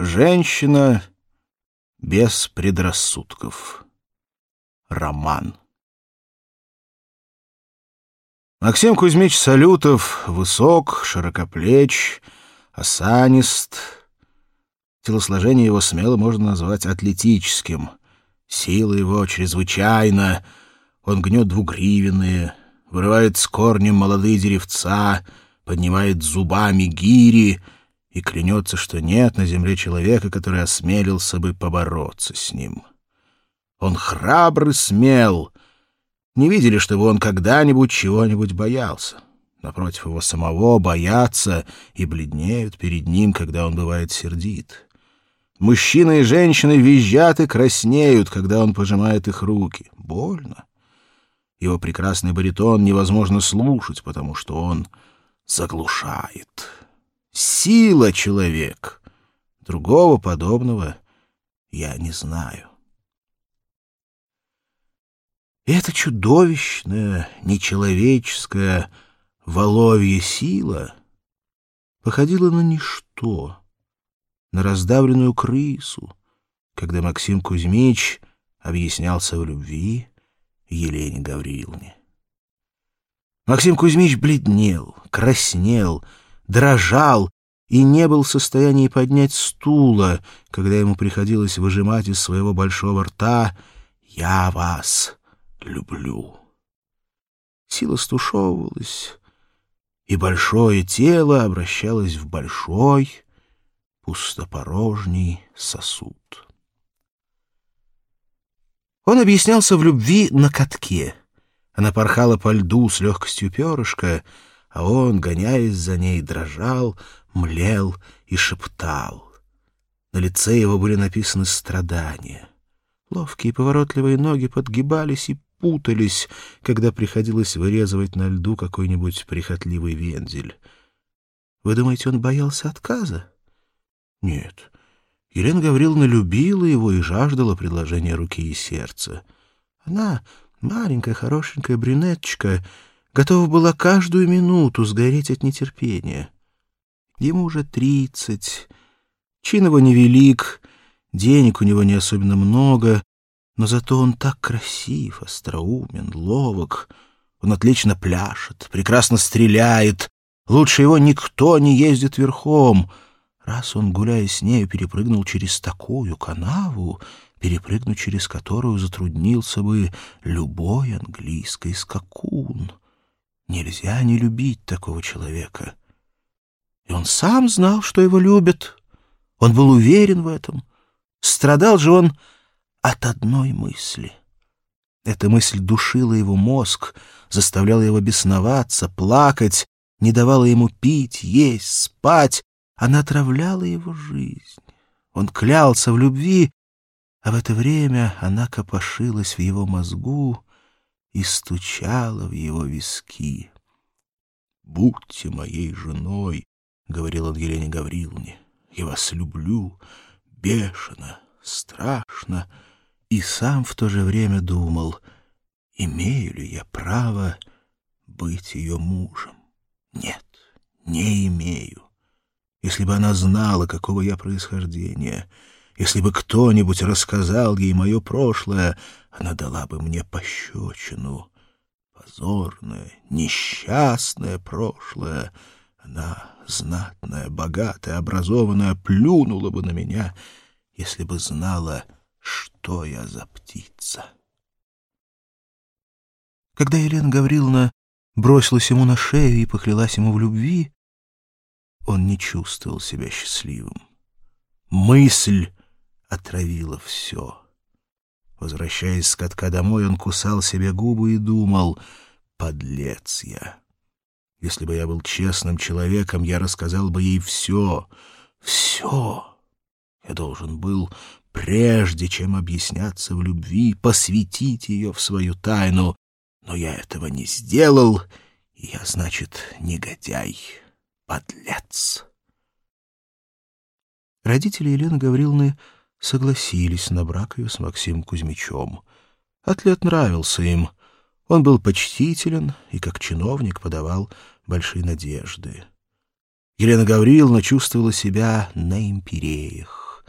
Женщина без предрассудков. Роман. Максим Кузьмич Салютов высок, широкоплеч, осанист. Телосложение его смело можно назвать атлетическим. Сила его чрезвычайна. Он гнет двугривенные, вырывает с корнем молодые деревца, поднимает зубами гири — и клянется, что нет на земле человека, который осмелился бы побороться с ним. Он храбр и смел. Не видели, чтобы он когда-нибудь чего-нибудь боялся. Напротив, его самого боятся и бледнеют перед ним, когда он бывает сердит. Мужчины и женщины визжат и краснеют, когда он пожимает их руки. Больно. Его прекрасный баритон невозможно слушать, потому что он заглушает сила человек. Другого подобного я не знаю. эта чудовищная, нечеловеческая воловья сила походила на ничто, на раздавленную крысу, когда Максим Кузьмич объяснялся в любви Елене Гавриловне. Максим Кузьмич бледнел, краснел, дрожал и не был в состоянии поднять стула, когда ему приходилось выжимать из своего большого рта «Я вас люблю». Сила стушевывалась, и большое тело обращалось в большой, пустопорожний сосуд. Он объяснялся в любви на катке. Она порхала по льду с легкостью перышка — а он, гоняясь за ней, дрожал, млел и шептал. На лице его были написаны страдания. Ловкие поворотливые ноги подгибались и путались, когда приходилось вырезывать на льду какой-нибудь прихотливый вензель. Вы думаете, он боялся отказа? Нет. Елена Гавриловна любила его и жаждала предложения руки и сердца. Она, маленькая хорошенькая брюнеточка, готова была каждую минуту сгореть от нетерпения. Ему уже тридцать, чин его невелик, денег у него не особенно много, но зато он так красив, остроумен, ловок. Он отлично пляшет, прекрасно стреляет. Лучше его никто не ездит верхом. Раз он, гуляя с нею, перепрыгнул через такую канаву, перепрыгнуть через которую затруднился бы любой английский скакун. Нельзя не любить такого человека. И он сам знал, что его любят. Он был уверен в этом. Страдал же он от одной мысли. Эта мысль душила его мозг, заставляла его бесноваться, плакать, не давала ему пить, есть, спать. Она отравляла его жизнь. Он клялся в любви, а в это время она копошилась в его мозгу, и стучала в его виски. «Будьте моей женой», — говорил он Елене Гавриловне, — «я вас люблю бешено, страшно». И сам в то же время думал, имею ли я право быть ее мужем. Нет, не имею. Если бы она знала, какого я происхождения, если бы кто-нибудь рассказал ей мое прошлое, она дала бы мне пощечину. Позорное, несчастное прошлое. Она, знатная, богатая, образованная, плюнула бы на меня, если бы знала, что я за птица. Когда Елена Гавриловна бросилась ему на шею и поклялась ему в любви, он не чувствовал себя счастливым. Мысль отравила все. Возвращаясь с катка домой, он кусал себе губы и думал, «Подлец я! Если бы я был честным человеком, я рассказал бы ей все, все. Я должен был, прежде чем объясняться в любви, посвятить ее в свою тайну, но я этого не сделал, и я, значит, негодяй, подлец». Родители Елены Гавриловны согласились на брак ее с Максимом Кузьмичем. Атлет нравился им. Он был почтителен и, как чиновник, подавал большие надежды. Елена Гавриловна чувствовала себя на империях.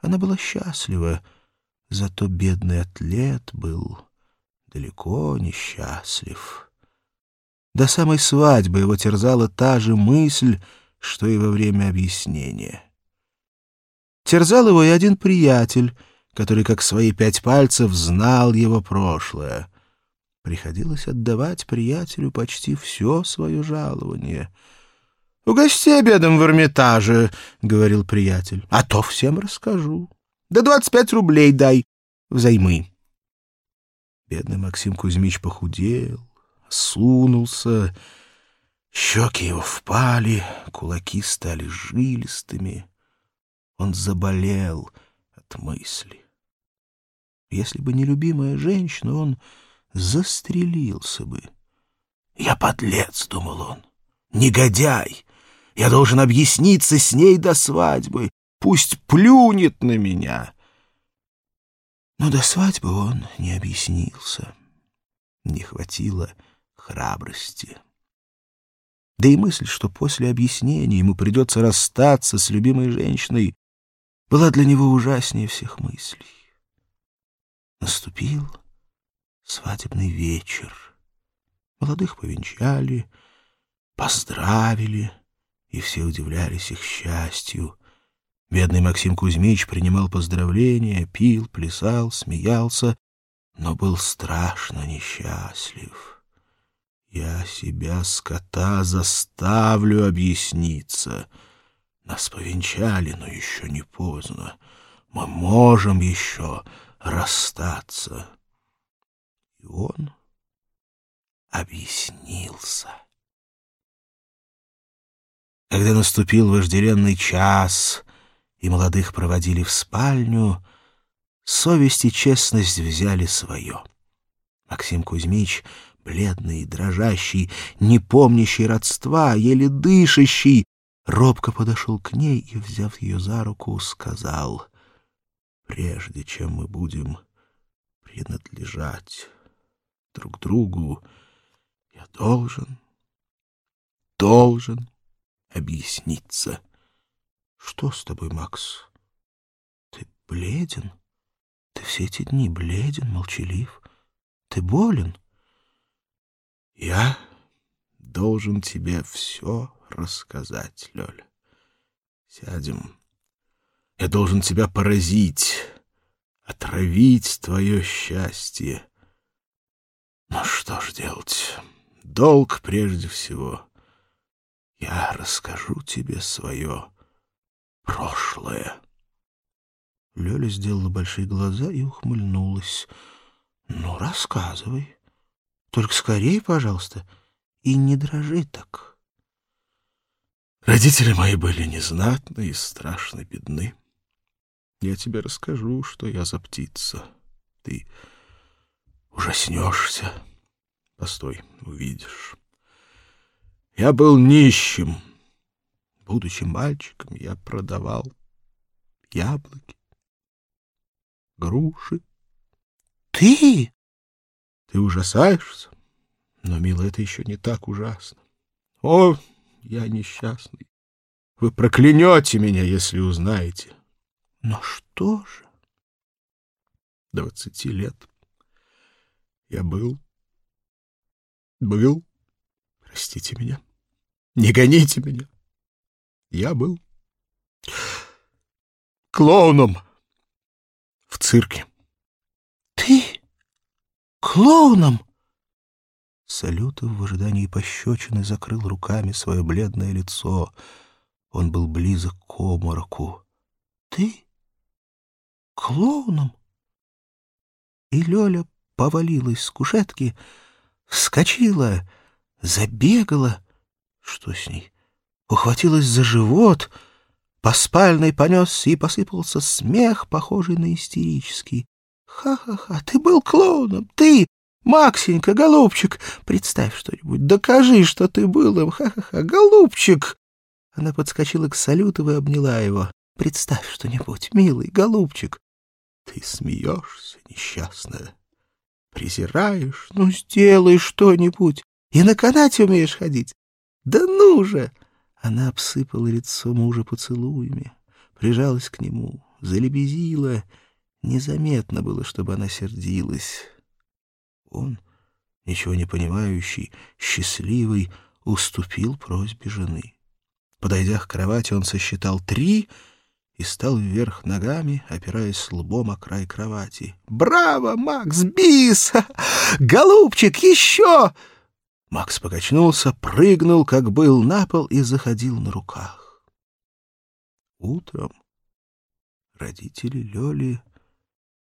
Она была счастлива, зато бедный атлет был далеко не счастлив. До самой свадьбы его терзала та же мысль, что и во время объяснения. Терзал его и один приятель, который, как свои пять пальцев, знал его прошлое. Приходилось отдавать приятелю почти все свое жалование. «Угости обедом в Эрмитаже», — говорил приятель, — «а то всем расскажу. Да двадцать пять рублей дай взаймы». Бедный Максим Кузьмич похудел, сунулся, щеки его впали, кулаки стали жилистыми. Он заболел от мысли. Если бы не любимая женщина, он застрелился бы. «Я подлец», — думал он, — «негодяй. Я должен объясниться с ней до свадьбы. Пусть плюнет на меня». Но до свадьбы он не объяснился. Не хватило храбрости. Да и мысль, что после объяснения ему придется расстаться с любимой женщиной, была для него ужаснее всех мыслей. Наступил свадебный вечер. Молодых повенчали, поздравили, и все удивлялись их счастью. Бедный Максим Кузьмич принимал поздравления, пил, плясал, смеялся, но был страшно несчастлив. Я себя, скота, заставлю объясниться. Нас повенчали, но еще не поздно. Мы можем еще расстаться. И он объяснился. Когда наступил вожделенный час, и молодых проводили в спальню, совесть и честность взяли свое. Максим Кузьмич, бледный, дрожащий, не помнящий родства, еле дышащий, робко подошел к ней и, взяв ее за руку, сказал, «Прежде чем мы будем принадлежать друг другу, я должен, должен объясниться». Что с тобой, Макс? Ты бледен? Ты все эти дни бледен, молчалив. Ты болен? Я должен тебе все рассказать, Лёля. Сядем. Я должен тебя поразить, отравить твое счастье. Ну что ж делать? Долг прежде всего. Я расскажу тебе свое прошлое. Лёля сделала большие глаза и ухмыльнулась. «Ну, рассказывай. Только скорее, пожалуйста, и не дрожи так». Родители мои были незнатны и страшно бедны. Я тебе расскажу, что я за птица. Ты ужаснешься. Постой, увидишь. Я был нищим, Будучи мальчиком, я продавал яблоки, груши. Ты? Ты ужасаешься? Но, милая, это еще не так ужасно. О, я несчастный. Вы проклянете меня, если узнаете. Но что же? Двадцати лет я был, был, простите меня, не гоните меня. Я был клоуном в цирке. Ты клоуном? Салютов в ожидании пощечины закрыл руками свое бледное лицо. Он был близок к обмороку. Ты клоуном? И Лёля повалилась с кушетки, вскочила, забегала. Что с ней? ухватилась за живот, по спальной понесся и посыпался смех, похожий на истерический. «Ха-ха-ха, ты был клоуном, ты, Максенька, голубчик! Представь что-нибудь, докажи, что ты был им, ха-ха-ха, голубчик!» Она подскочила к Салютову и обняла его. «Представь что-нибудь, милый голубчик!» «Ты смеешься, несчастная, презираешь, ну сделай что-нибудь, и на канате умеешь ходить. Да ну же!» Она обсыпала лицо мужа поцелуями, прижалась к нему, залебезила. Незаметно было, чтобы она сердилась. Он, ничего не понимающий, счастливый, уступил просьбе жены. Подойдя к кровати, он сосчитал три и стал вверх ногами, опираясь лбом о край кровати. «Браво, Макс! Бис! Голубчик, еще!» Макс покачнулся, прыгнул, как был, на пол и заходил на руках. Утром родители Лёли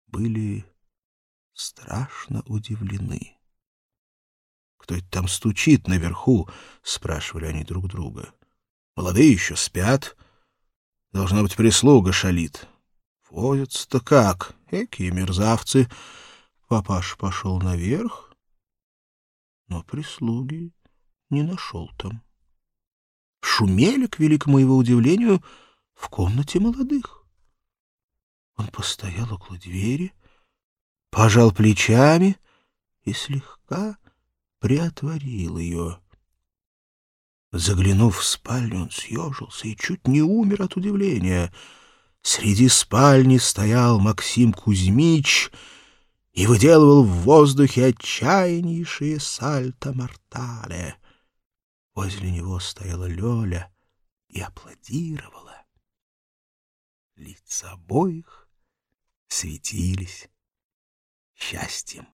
были страшно удивлены. «Кто это там стучит наверху?» — спрашивали они друг друга. «Молодые еще спят. Должна быть, прислуга шалит. Возятся-то как? Экие мерзавцы!» Папаш пошел наверх, но прислуги не нашел там. Шумели, к великому его удивлению, в комнате молодых. Он постоял около двери, пожал плечами и слегка приотворил ее. Заглянув в спальню, он съежился и чуть не умер от удивления. Среди спальни стоял Максим Кузьмич и выделывал в воздухе отчаяннейшие сальто-мортале. Возле него стояла Лёля и аплодировала. Лица обоих светились счастьем.